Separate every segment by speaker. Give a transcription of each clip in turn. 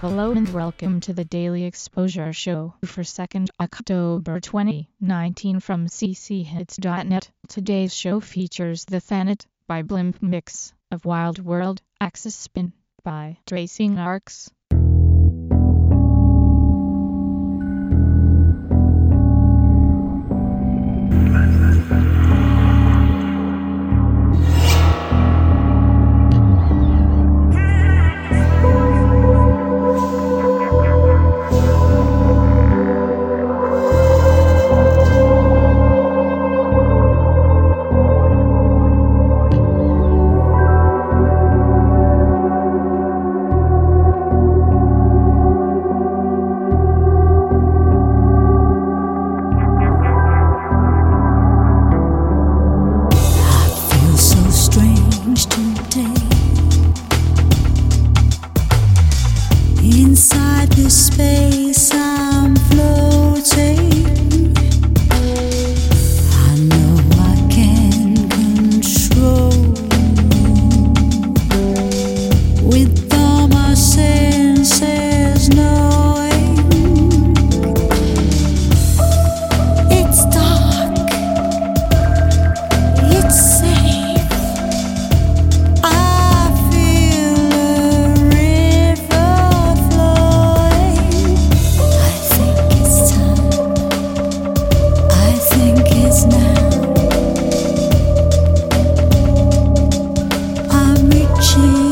Speaker 1: Hello and welcome to the Daily Exposure Show for 2nd October 2019 from cchits.net. Today's show features The Thanet by Blimp Mix of Wild World, Axis Spin by Tracing Arcs. 心。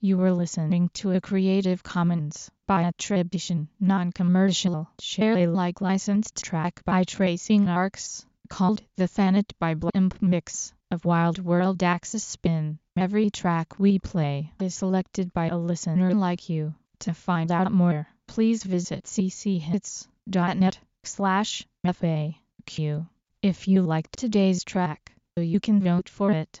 Speaker 1: You were listening to a Creative Commons by attribution, non-commercial, share Alike licensed track by Tracing Arcs, called The Thanet by Blimp Mix of Wild World Axis Spin. Every track we play is selected by a listener like you. To find out more, please visit cchits.net slash FAQ. If you liked today's track, you can vote for it